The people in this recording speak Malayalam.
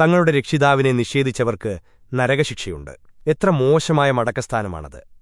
തങ്ങളുടെ രക്ഷിതാവിനെ നിഷേധിച്ചവർക്ക് നരകശിക്ഷയുണ്ട്. എത്ര മോശമായ മടക്കസ്ഥാനമാണത്.